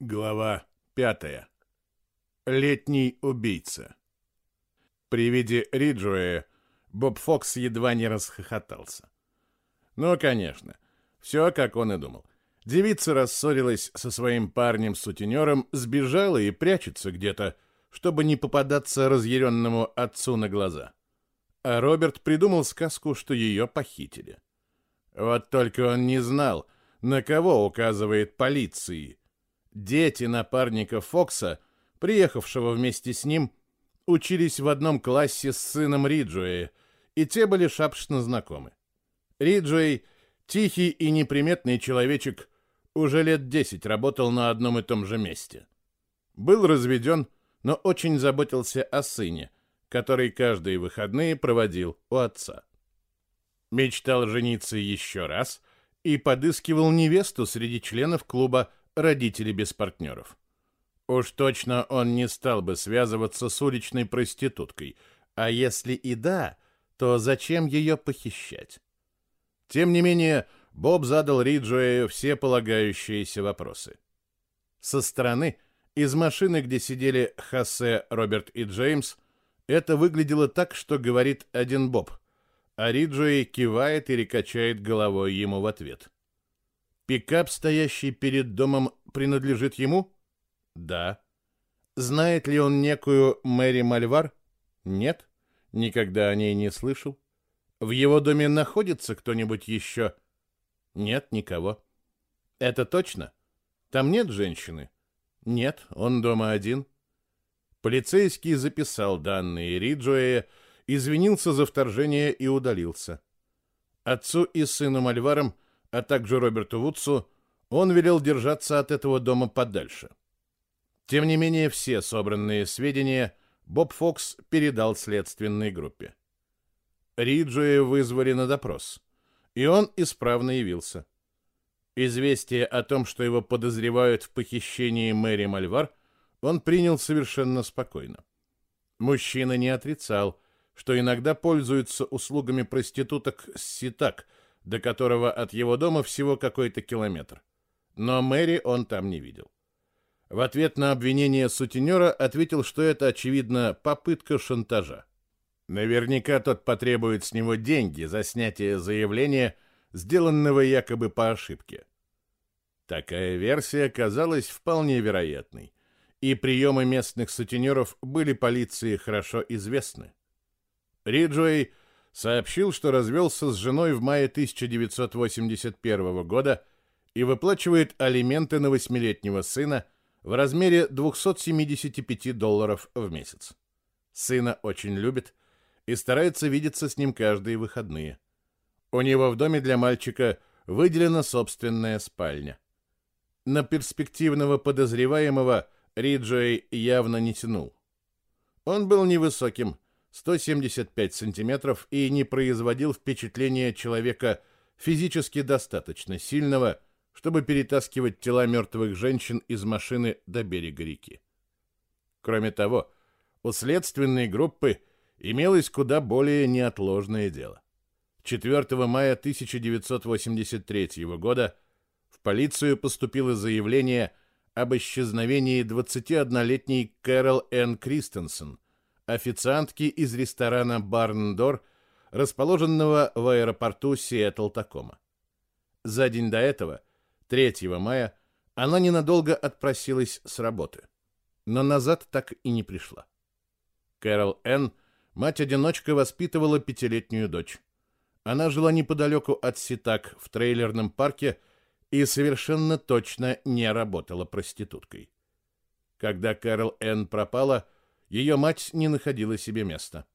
Глава пятая. Летний убийца. При виде Риджуэя Боб Фокс едва не расхохотался. Ну, конечно, все, как он и думал. Девица рассорилась со своим парнем-сутенером, сбежала и прячется где-то, чтобы не попадаться разъяренному отцу на глаза. А Роберт придумал сказку, что ее похитили. Вот только он не знал, на кого указывает полиции — Дети напарника Фокса, приехавшего вместе с ним, учились в одном классе с сыном Риджуэя, и те были шапшно знакомы. Риджуэй, тихий и неприметный человечек, уже лет десять работал на одном и том же месте. Был разведен, но очень заботился о сыне, который каждые выходные проводил у отца. Мечтал жениться еще раз и подыскивал невесту среди членов клуба родители без партнеров. Уж точно он не стал бы связываться с уличной проституткой, а если и да, то зачем ее похищать? Тем не менее, Боб задал Риджуэю все полагающиеся вопросы. Со стороны, из машины, где сидели Хосе, Роберт и Джеймс, это выглядело так, что говорит один Боб, а Риджуэй кивает или качает головой ему в ответ. Пикап, стоящий перед домом, принадлежит ему? Да. Знает ли он некую Мэри Мальвар? Нет. Никогда о ней не слышал. В его доме находится кто-нибудь еще? Нет, никого. Это точно? Там нет женщины? Нет, он дома один. Полицейский записал данные Риджуэя, извинился за вторжение и удалился. Отцу и сыну Мальварам – а также Роберту Вудсу, он велел держаться от этого дома подальше. Тем не менее, все собранные сведения Боб Фокс передал следственной группе. Риджуя вызвали на допрос, и он исправно явился. Известие о том, что его подозревают в похищении Мэри Мальвар, он принял совершенно спокойно. Мужчина не отрицал, что иногда пользуется услугами проституток с ситак, до которого от его дома всего какой-то километр. Но Мэри он там не видел. В ответ на обвинение сутенера ответил, что это, очевидно, попытка шантажа. Наверняка тот потребует с него деньги за снятие заявления, сделанного якобы по ошибке. Такая версия казалась вполне вероятной, и приемы местных сутенеров были полиции хорошо известны. Риджуэй сообщил, что развелся с женой в мае 1981 года и выплачивает алименты на восьмилетнего сына в размере 275 долларов в месяц. Сына очень любит и старается видеться с ним каждые выходные. У него в доме для мальчика выделена собственная спальня. На перспективного подозреваемого Риджей явно не тянул. Он был невысоким, 175 сантиметров и не производил впечатления человека физически достаточно сильного, чтобы перетаскивать тела мертвых женщин из машины до берега реки. Кроме того, у следственной группы имелось куда более неотложное дело. 4 мая 1983 года в полицию поступило заявление об исчезновении 21-летней Кэрол Н. Кристенсен – официантки из ресторана Барндор, расположенного в аэропорту Сиэтл-Такома. За день до этого, 3 мая, она ненадолго отпросилась с работы, но назад так и не пришла. Кэрол Н., мать-одиночка, воспитывала пятилетнюю дочь. Она жила неподалеку от Ситак в трейлерном парке и совершенно точно не работала проституткой. Когда Кэрол Н. пропала, ее мать не находила себе места.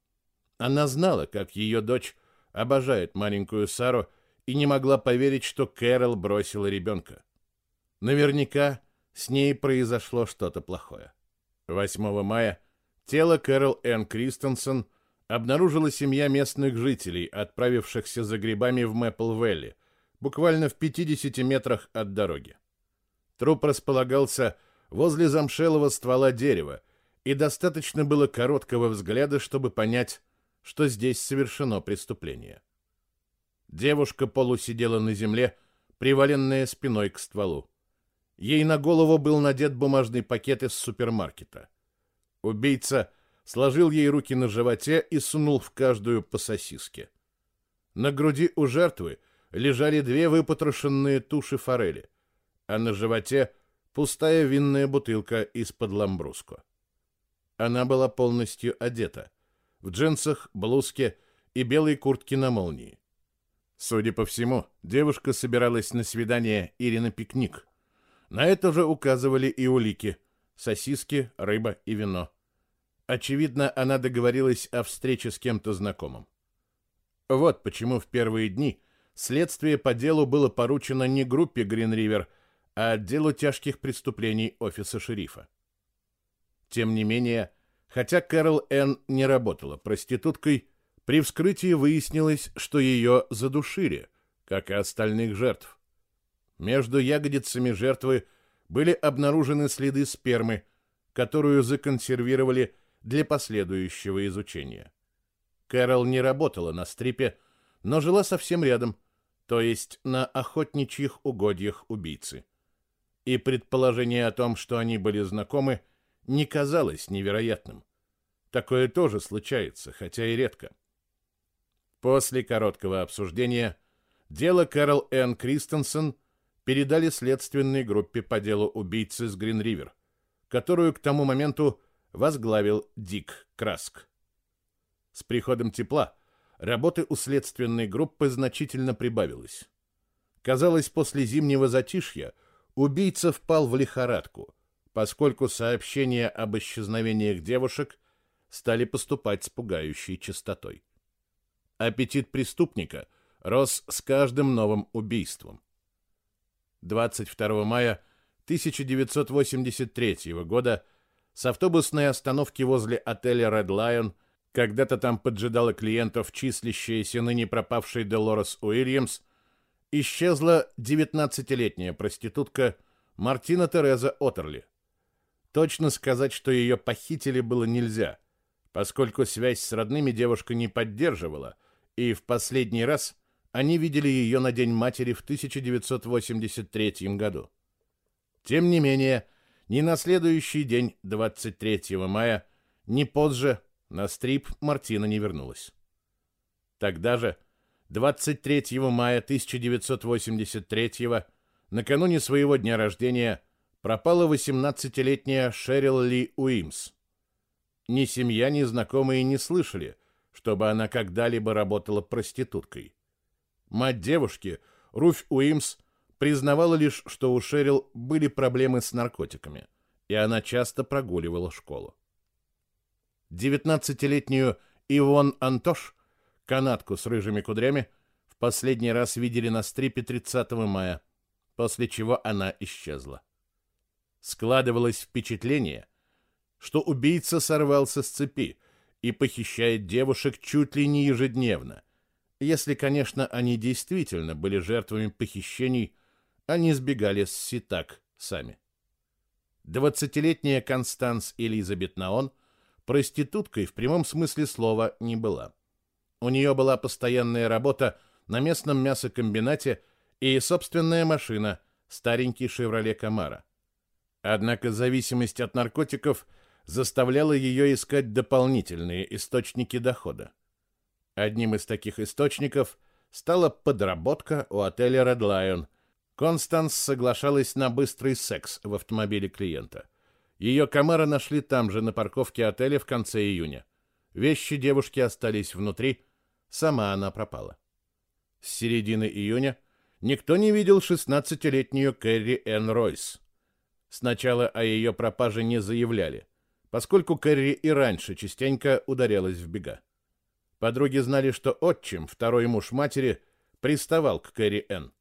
Она знала, как ее дочь обожает маленькую Сару и не могла поверить, что Кэрол бросила ребенка. Наверняка с ней произошло что-то плохое. 8 мая тело Кэрол Энн Кристенсен обнаружила семья местных жителей, отправившихся за грибами в Мэпл-Вэлли, буквально в 50 метрах от дороги. Труп располагался возле замшелого ствола дерева, и достаточно было короткого взгляда, чтобы понять, что здесь совершено преступление. Девушка полусидела на земле, приваленная спиной к стволу. Ей на голову был надет бумажный пакет из супермаркета. Убийца сложил ей руки на животе и сунул в каждую по сосиске. На груди у жертвы лежали две выпотрошенные туши форели, а на животе пустая винная бутылка из-под ламбруско. Она была полностью одета, в джинсах, блузке и белой куртке на молнии. Судя по всему, девушка собиралась на свидание или на пикник. На это же указывали и улики – сосиски, рыба и вино. Очевидно, она договорилась о встрече с кем-то знакомым. Вот почему в первые дни следствие по делу было поручено не группе Гринривер, а отделу тяжких преступлений офиса шерифа. Тем не менее, хотя Кэрол Энн не работала проституткой, при вскрытии выяснилось, что ее задушили, как и остальных жертв. Между ягодицами жертвы были обнаружены следы спермы, которую законсервировали для последующего изучения. Кэрол не работала на стрипе, но жила совсем рядом, то есть на охотничьих угодьях убийцы. И предположение о том, что они были знакомы, не казалось невероятным. Такое тоже случается, хотя и редко. После короткого обсуждения дело Кэрол Н. Кристенсен передали следственной группе по делу убийцы с Гринривер, которую к тому моменту возглавил Дик Краск. С приходом тепла работы у следственной группы значительно прибавилось. Казалось, после зимнего затишья убийца впал в лихорадку, поскольку сообщения об исчезновениях девушек стали поступать с пугающей частотой. Аппетит преступника рос с каждым новым убийством. 22 мая 1983 года с автобусной остановки возле отеля Red Lion когда-то там поджидала клиентов числящаяся ныне пропавшей Делорес Уильямс, исчезла 19-летняя проститутка Мартина Тереза Отерли. Точно сказать, что ее похитили, было нельзя, поскольку связь с родными девушка не поддерживала, и в последний раз они видели ее на День матери в 1983 году. Тем не менее, ни на следующий день, 23 мая, ни позже на стрип Мартина не вернулась. Тогда же, 23 мая 1983 накануне своего дня рождения, пропала 18-летняя Шерил Ли Уимс. Ни семья, ни знакомые не слышали, чтобы она когда-либо работала проституткой. Мать девушки, Руфь Уимс, признавала лишь, что у Шерил были проблемы с наркотиками, и она часто прогуливала школу. 19-летнюю Ивон Антош, канатку с рыжими кудрями, в последний раз видели на стрипе 30 мая, после чего она исчезла. Складывалось впечатление, что убийца сорвался с цепи и похищает девушек чуть ли не ежедневно, если, конечно, они действительно были жертвами похищений они сбегали с Ситак сами. Двадцатилетняя Констанс Элизабет Наон проституткой в прямом смысле слова не была. У нее была постоянная работа на местном мясокомбинате и собственная машина, старенький «Шевроле Камара». Однако зависимость от наркотиков заставляла ее искать дополнительные источники дохода. Одним из таких источников стала подработка у отеля Red Lion – Констанс соглашалась на быстрый секс в автомобиле клиента. Ее Камара нашли там же, на парковке отеля в конце июня. Вещи девушки остались внутри, сама она пропала. С середины июня никто не видел 16-летнюю Кэрри Энн Ройс. Сначала о ее пропаже не заявляли, поскольку Кэрри и раньше частенько ударялась в бега. Подруги знали, что отчим, второй муж матери, приставал к Кэрри Энн.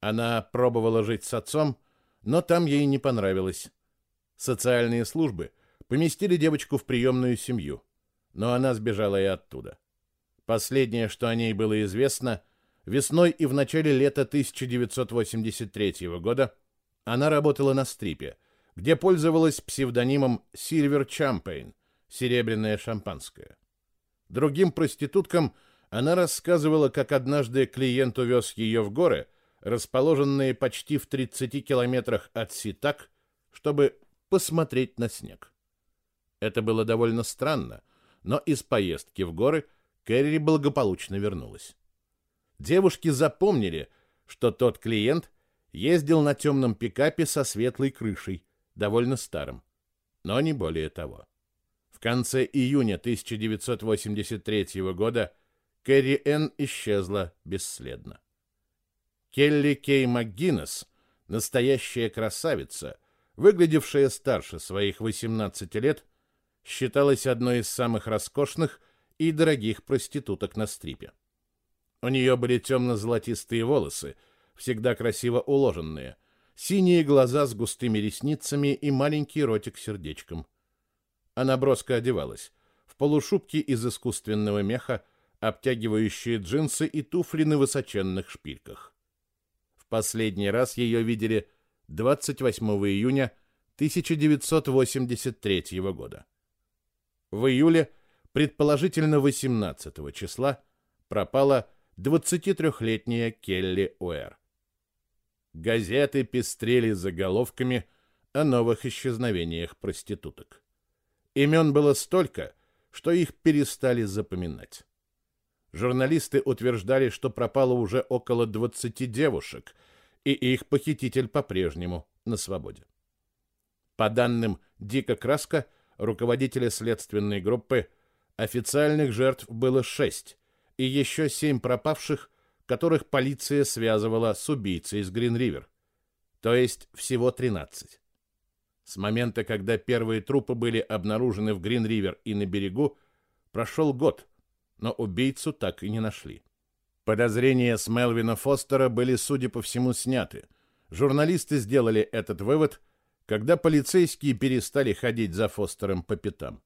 Она пробовала жить с отцом, но там ей не понравилось. Социальные службы поместили девочку в приемную семью, но она сбежала и оттуда. Последнее, что о ней было известно, весной и в начале лета 1983 года она работала на стрипе, где пользовалась псевдонимом Silver Champagne, серебряное шампанское. Другим проституткам она рассказывала, как однажды клиент увез ее в горы – расположенные почти в 30 километрах от Ситак, чтобы посмотреть на снег. Это было довольно странно, но из поездки в горы Кэрри благополучно вернулась. Девушки запомнили, что тот клиент ездил на темном пикапе со светлой крышей, довольно старым, но не более того. В конце июня 1983 года Кэрри Энн исчезла бесследно. Келли Кей МcГиннес, настоящая красавица, выглядевшая старше своих 18 лет, считалась одной из самых роскошных и дорогих проституток на стрипе. У нее были темно-золотистые волосы, всегда красиво уложенные, синие глаза с густыми ресницами и маленький ротик сердечком. Она броско одевалась, в полушубке из искусственного меха, обтягивающие джинсы и туфли на высоченных шпильках. Последний раз ее видели 28 июня 1983 года. В июле, предположительно 18 числа, пропала 23-летняя Келли Уэр. Газеты пестрели заголовками о новых исчезновениях проституток. Имен было столько, что их перестали запоминать. Журналисты утверждали, что пропало уже около 20 девушек, и их похититель по-прежнему на свободе. По данным Дика Краска, руководителя следственной группы, официальных жертв было шесть, и еще семь пропавших, которых полиция связывала с убийцей из Грин-Ривер, то есть всего 13. С момента, когда первые трупы были обнаружены в Грин-Ривер и на берегу, прошел год – но убийцу так и не нашли. Подозрения с Мелвина Фостера были, судя по всему, сняты. Журналисты сделали этот вывод, когда полицейские перестали ходить за Фостером по пятам.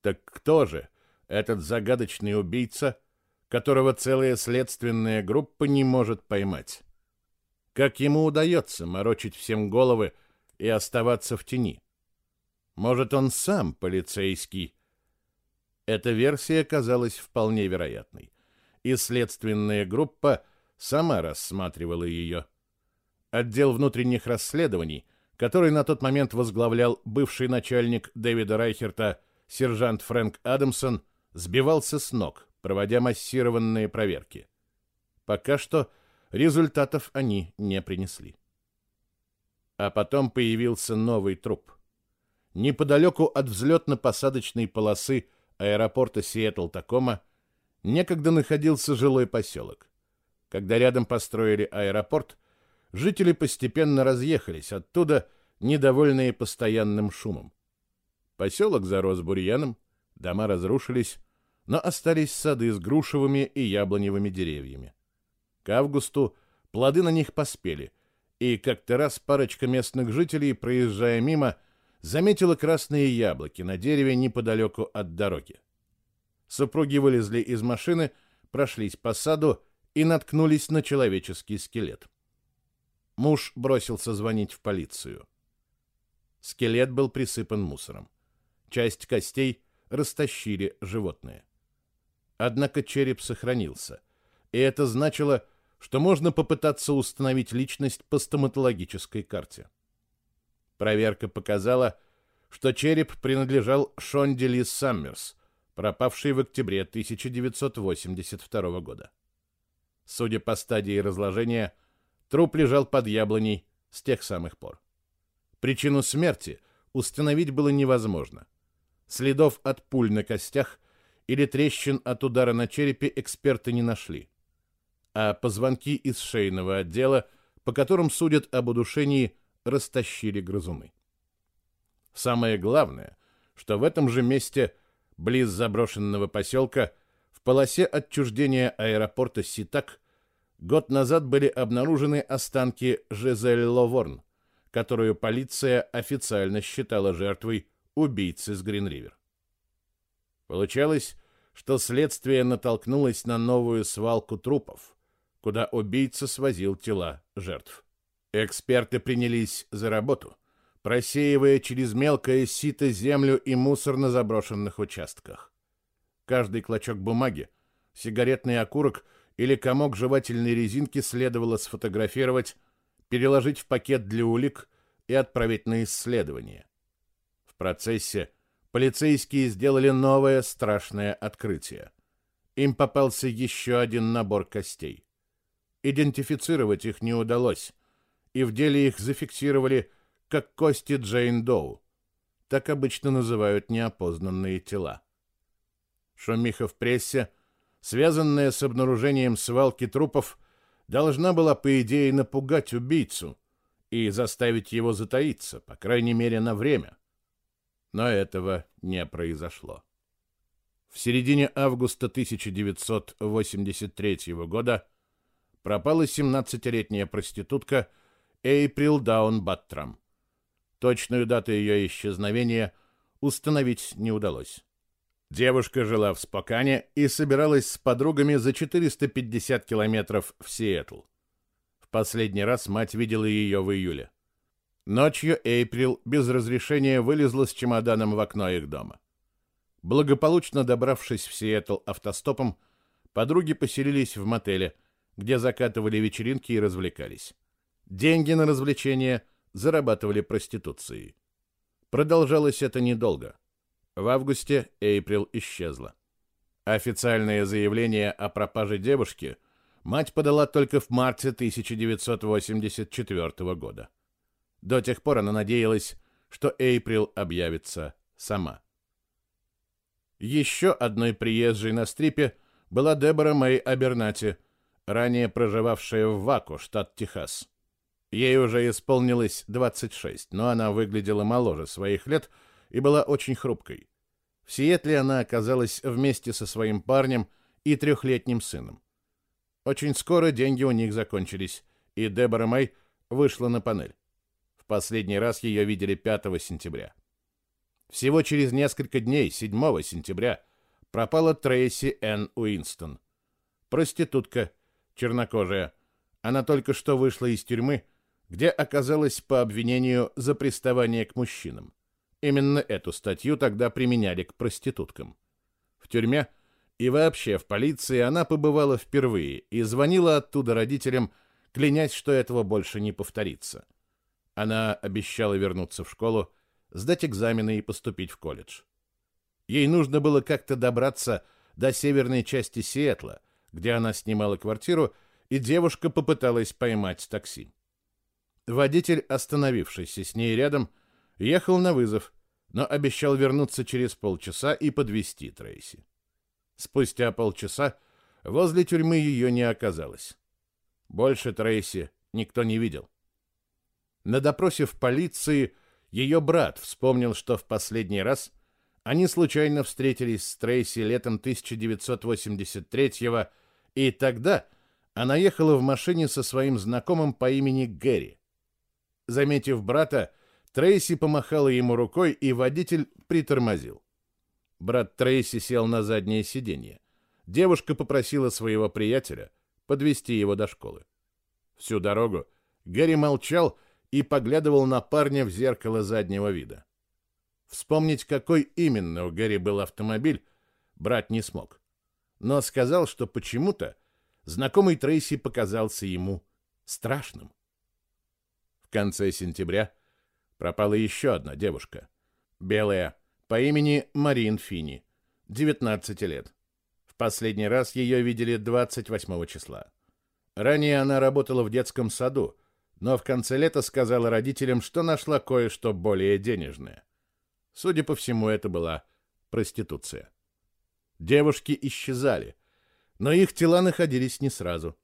Так кто же этот загадочный убийца, которого целая следственная группа не может поймать? Как ему удается морочить всем головы и оставаться в тени? Может, он сам полицейский, эта версия казалась вполне вероятной, и следственная группа сама рассматривала ее. Отдел внутренних расследований, который на тот момент возглавлял бывший начальник Дэвида Райхерта, сержант Фрэнк Адамсон, сбивался с ног, проводя массированные проверки. Пока что результатов они не принесли. А потом появился новый труп. Неподалеку от взлетно-посадочной полосы аэропорта Сиэтл-Такома некогда находился жилой поселок. Когда рядом построили аэропорт, жители постепенно разъехались оттуда, недовольные постоянным шумом. Поселок зарос бурьяном, дома разрушились, но остались сады с грушевыми и яблоневыми деревьями. К августу плоды на них поспели, и как-то раз парочка местных жителей, проезжая мимо, заметила красные яблоки на дереве неподалеку от дороги. Супруги вылезли из машины, прошлись по саду и наткнулись на человеческий скелет. Муж бросился звонить в полицию. Скелет был присыпан мусором. Часть костей растащили животные. Однако череп сохранился, и это значило, что можно попытаться установить личность по стоматологической карте. Проверка показала, что череп принадлежал Шонди Ли Саммерс, пропавшей в октябре 1982 года. Судя по стадии разложения, труп лежал под яблоней с тех самых пор. Причину смерти установить было невозможно. Следов от пуль на костях или трещин от удара на черепе эксперты не нашли. А позвонки из шейного отдела, по которым судят об удушении, растащили грызуны. Самое главное, что в этом же месте, близ заброшенного поселка, в полосе отчуждения аэропорта Ситак, год назад были обнаружены останки Жизель Ловорн, которую полиция официально считала жертвой убийцы с Гринривер. Получалось, что следствие натолкнулось на новую свалку трупов, куда убийца свозил тела жертв. Эксперты принялись за работу, просеивая через мелкое сито землю и мусор на заброшенных участках. Каждый клочок бумаги, сигаретный окурок или комок жевательной резинки следовало сфотографировать, переложить в пакет для улик и отправить на исследование. В процессе полицейские сделали новое страшное открытие. Им попался еще один набор костей. Идентифицировать их не удалось, и в деле их зафиксировали как кости Джейн Доу. Так обычно называют неопознанные тела. Шумиха в прессе, связанная с обнаружением свалки трупов, должна была, по идее, напугать убийцу и заставить его затаиться, по крайней мере, на время. Но этого не произошло. В середине августа 1983 года пропала 17-летняя проститутка Эйприл Даун Баттрам. Точную дату ее исчезновения установить не удалось. Девушка жила в Спокане и собиралась с подругами за 450 километров в Сиэтл. В последний раз мать видела ее в июле. Ночью Эйприл без разрешения вылезла с чемоданом в окно их дома. Благополучно добравшись в Сиэтл автостопом, подруги поселились в мотеле, где закатывали вечеринки и развлекались. Деньги на развлечения зарабатывали проституцией. Продолжалось это недолго. В августе Эйприл исчезла. Официальное заявление о пропаже девушки мать подала только в марте 1984 года. До тех пор она надеялась, что Эйприл объявится сама. Еще одной приезжей на стрипе была Дебора Мэй Абернати, ранее проживавшая в Ваку, штат Техас. Ей уже исполнилось 26, но она выглядела моложе своих лет – и была очень хрупкой. В Сиэтле она оказалась вместе со своим парнем и трехлетним сыном. Очень скоро деньги у них закончились, и Дебора Мэй вышла на панель. Последний раз ее видели 5 сентября. Всего через несколько дней, 7 сентября, пропала Трейси Энн Уинстон. Проститутка, чернокожая. Она только что вышла из тюрьмы, где оказалась по обвинению за приставание к мужчинам. Именно эту статью тогда применяли к проституткам. В тюрьме и вообще в полиции она побывала впервые и звонила оттуда родителям, клянясь, что этого больше не повторится. Она обещала вернуться в школу, сдать экзамены и поступить в колледж. Ей нужно было как-то добраться до северной части Сиэтла, где она снимала квартиру, и девушка попыталась поймать такси. Водитель, остановившийся с ней рядом, ехал на вызов, но обещал вернуться через полчаса и подвести Трейси. Спустя полчаса возле тюрьмы ее не оказалось. Больше Трейси никто не видел. На допросе в полиции ее брат вспомнил, что в последний раз они случайно встретились с Трейси летом 1983-го, и тогда она ехала в машине со своим знакомым по имени Гэри. Заметив брата, Трейси помахала ему рукой, и водитель притормозил. Брат Трейси сел на заднее сиденье. Девушка попросила своего приятеля подвести его до школы. Всю дорогу Гэри молчал и поглядывал на парня в зеркало заднего вида. Вспомнить, какой именно у Гэри был автомобиль, брат не смог. Но сказал, что почему-то знакомый Трейси показался ему страшным. В конце сентября пропала еще одна девушка. Белая, по имени Марин Фини, 19 лет. В последний раз ее видели 28 числа. Ранее она работала в детском саду, но в конце лета сказала родителям, что нашла кое-что более денежное. Судя по всему, это была проституция. Девушки исчезали, но их тела находились не сразу.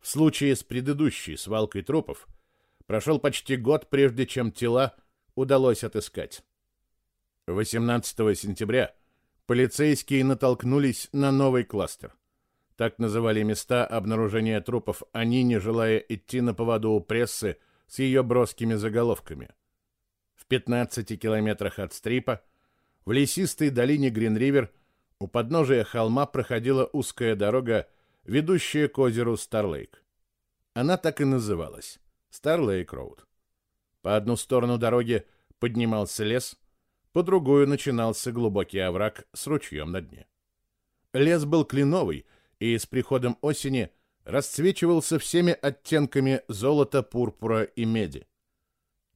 В случае с предыдущей свалкой трупов Прошел почти год, прежде чем тела удалось отыскать. 18 сентября полицейские натолкнулись на новый кластер. Так называли места обнаружения трупов они, не желая идти на поводу у прессы с ее броскими заголовками. В 15 километрах от Стрипа, в лесистой долине Гринривер, у подножия холма проходила узкая дорога, ведущая к озеру Старлейк. Она так и называлась Старлейк-Роуд. По одну сторону дороги поднимался лес, по другую начинался глубокий овраг с ручьем на дне. Лес был кленовый и с приходом осени расцвечивался всеми оттенками золота, пурпура и меди.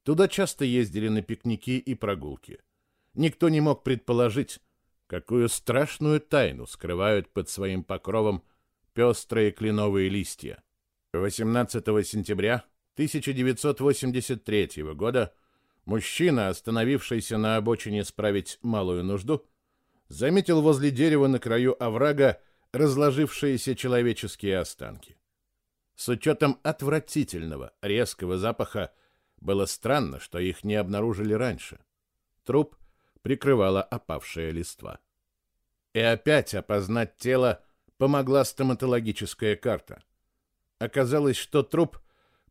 Туда часто ездили на пикники и прогулки. Никто не мог предположить, какую страшную тайну скрывают под своим покровом пестрые кленовые листья. 18 сентября 1983 года мужчина, остановившийся на обочине справить малую нужду, заметил возле дерева на краю оврага разложившиеся человеческие останки. С учетом отвратительного, резкого запаха было странно, что их не обнаружили раньше. Труп прикрывала опавшая листва. И опять опознать тело помогла стоматологическая карта. Оказалось, что труп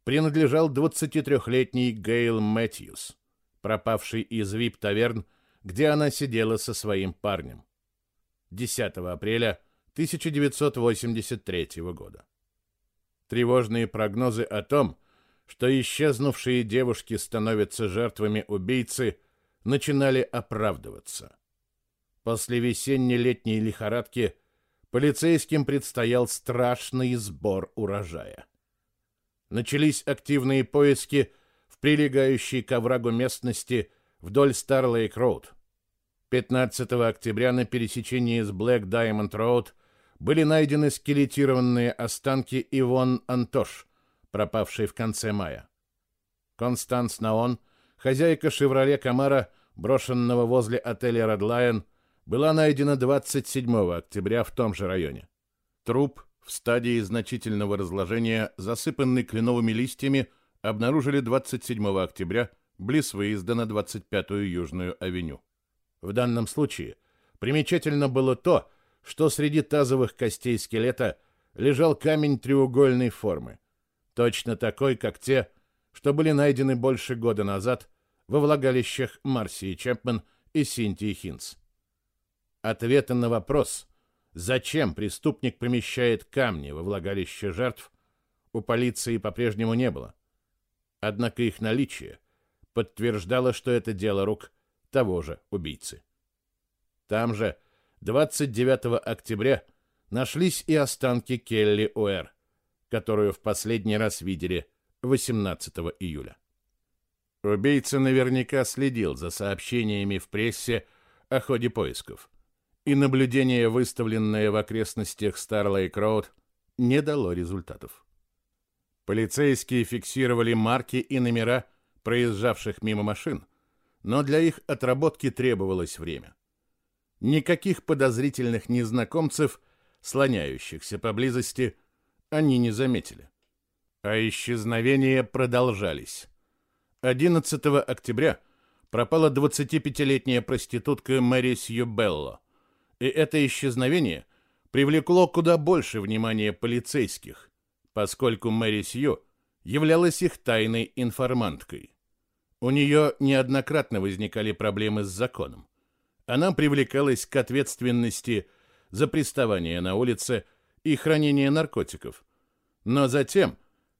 принадлежал 23-летней Гейл Мэтьюс, пропавшей из вип-таверн, где она сидела со своим парнем. 10 апреля 1983 года. Тревожные прогнозы о том, что исчезнувшие девушки становятся жертвами убийцы, начинали оправдываться. После весенне-летней лихорадки полицейским предстоял страшный сбор урожая. Начались активные поиски в прилегающей к оврагу местности вдоль Старлейк-Роуд. 15 октября на пересечении с Блэк Даймонд Роуд были найдены скелетированные останки Ивонн Антош, пропавшей в конце мая. Констанс Наон, хозяйка «Шевроле Камаро», брошенного возле отеля «Ред Лайон», была найдена 27 октября в том же районе. Труп в стадии значительного разложения, засыпанный кленовыми листьями, обнаружили 27 октября близ выезда на 25-ю Южную авеню. В данном случае примечательно было то, что среди тазовых костей скелета лежал камень треугольной формы, точно такой, как те, что были найдены больше года назад во влагалищах Марсии Чепмен и Синтии Хинс. Ответа на вопрос, зачем преступник помещает камни во влагалище жертв, у полиции по-прежнему не было. Однако их наличие подтверждало, что это дело рук того же убийцы. Там же 29 октября нашлись и останки Келли Уэр, которую в последний раз видели 18 июля. Убийца наверняка следил за сообщениями в прессе о ходе поисков и наблюдение, выставленное в окрестностях Старлейк-Роуд, не дало результатов. Полицейские фиксировали марки и номера проезжавших мимо машин, но для их отработки требовалось время. Никаких подозрительных незнакомцев, слоняющихся поблизости, они не заметили. А исчезновения продолжались. 11 октября пропала 25-летняя проститутка Мэри Сью Белло и это исчезновение привлекло куда больше внимания полицейских, поскольку Мэри Сью являлась их тайной информанткой. У нее неоднократно возникали проблемы с законом. Она привлекалась к ответственности за приставание на улице и хранение наркотиков. Но затем,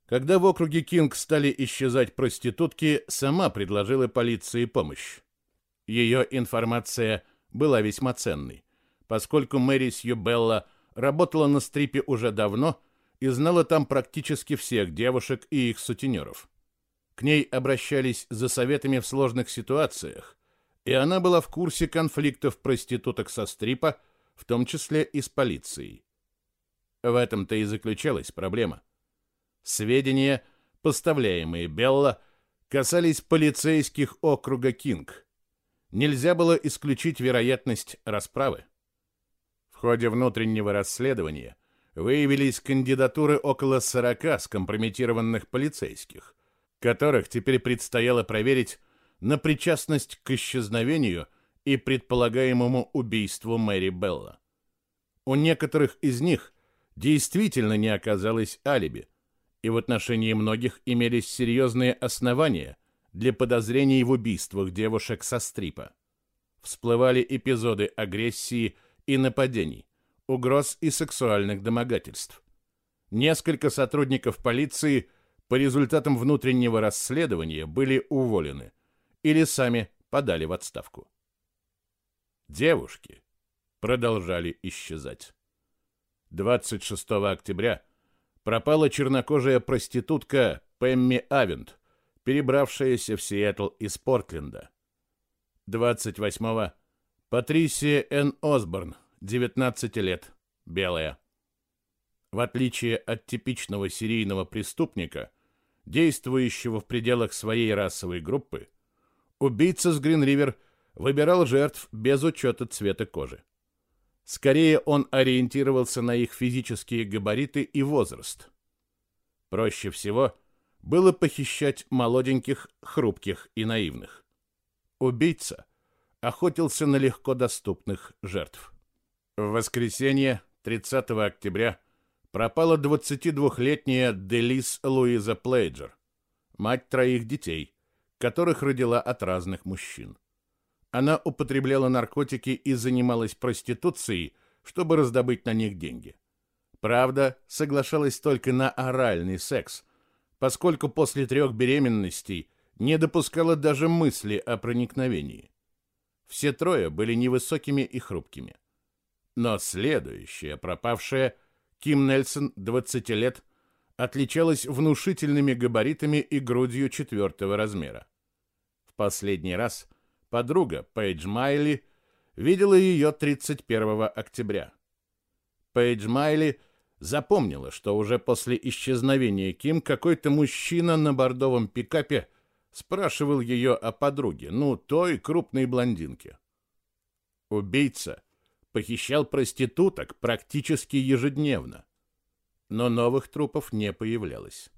когда в округе Кинг стали исчезать проститутки, сама предложила полиции помощь. Ее информация была весьма ценной поскольку Мэри Сью Белла работала на стрипе уже давно и знала там практически всех девушек и их сутенеров. К ней обращались за советами в сложных ситуациях, и она была в курсе конфликтов проституток со стрипа, в том числе и с полицией. В этом-то и заключалась проблема. Сведения, поставляемые Белла, касались полицейских округа Кинг. Нельзя было исключить вероятность расправы. В ходе внутреннего расследования выявились кандидатуры около 40 скомпрометированных полицейских, которых теперь предстояло проверить на причастность к исчезновению и предполагаемому убийству Мэри Белла. У некоторых из них действительно не оказалось алиби, и в отношении многих имелись серьезные основания для подозрений в убийствах девушек со стрипа. Всплывали эпизоды агрессии и нападений, угроз и сексуальных домогательств. Несколько сотрудников полиции по результатам внутреннего расследования были уволены или сами подали в отставку. Девушки продолжали исчезать. 26 октября пропала чернокожая проститутка Пэмми Авент, перебравшаяся в Сиэтл из Портленда. 28-го Патрисия Н. Осборн, 19 лет, белая. В отличие от типичного серийного преступника, действующего в пределах своей расовой группы, убийца с Гринривер выбирал жертв без учета цвета кожи. Скорее он ориентировался на их физические габариты и возраст. Проще всего было похищать молоденьких, хрупких и наивных. Убийца охотился на легко доступных жертв. В воскресенье, 30 октября, пропала 22-летняя Делис Луиза Плейджер, мать троих детей, которых родила от разных мужчин. Она употребляла наркотики и занималась проституцией, чтобы раздобыть на них деньги. Правда, соглашалась только на оральный секс, поскольку после трех беременностей не допускала даже мысли о проникновении. Все трое были невысокими и хрупкими. Но следующая пропавшая – Ким Нельсон, 20 лет, отличалась внушительными габаритами и грудью четвертого размера. В последний раз подруга Пейдж Майли видела ее 31 октября. Пейдж Майли запомнила, что уже после исчезновения Ким какой-то мужчина на бордовом пикапе спрашивал ее о подруге, ну, той крупной блондинке. Убийца похищал проституток практически ежедневно. Но новых трупов не появлялось.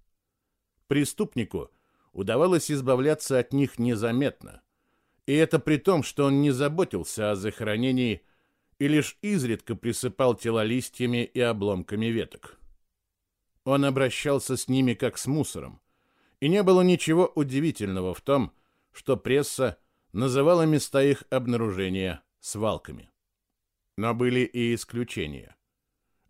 Преступнику удавалось избавляться от них незаметно. И это при том, что он не заботился о захоронении и лишь изредка присыпал тела листьями и обломками веток. Он обращался с ними как с мусором, и не было ничего удивительного в том, что пресса называла места их обнаружения свалками. Но были и исключения.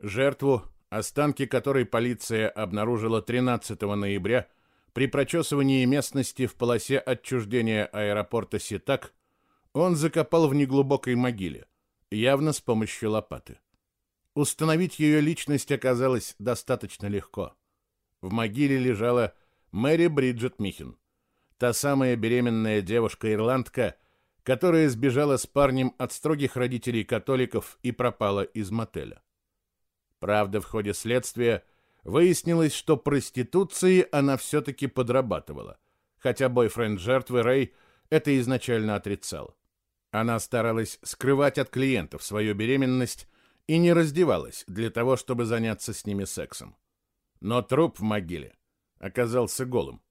Жертву, останки которой полиция обнаружила 13 ноября при прочесывании местности в полосе отчуждения аэропорта Ситак, он закопал в неглубокой могиле, явно с помощью лопаты. Установить ее личность оказалось достаточно легко. В могиле лежала Мэри Бриджит Михин, та самая беременная девушка-ирландка, которая сбежала с парнем от строгих родителей-католиков и пропала из мотеля. Правда, в ходе следствия выяснилось, что проституцией она все-таки подрабатывала, хотя бойфренд жертвы Рэй это изначально отрицал. Она старалась скрывать от клиентов свою беременность и не раздевалась для того, чтобы заняться с ними сексом. Но труп в могиле оказался голым.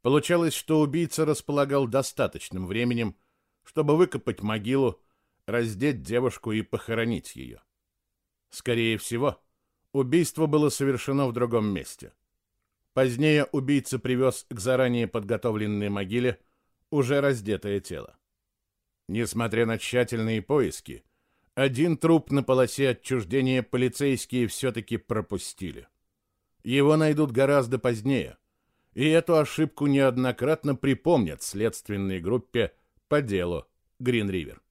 Получалось, что убийца располагал достаточным временем, чтобы выкопать могилу, раздеть девушку и похоронить ее. Скорее всего, убийство было совершено в другом месте. Позднее убийца привез к заранее подготовленной могиле уже раздетое тело. Несмотря на тщательные поиски, один труп на полосе отчуждения полицейские все-таки пропустили. Его найдут гораздо позднее, и эту ошибку неоднократно припомнят следственной группе по делу Грин-Ривер.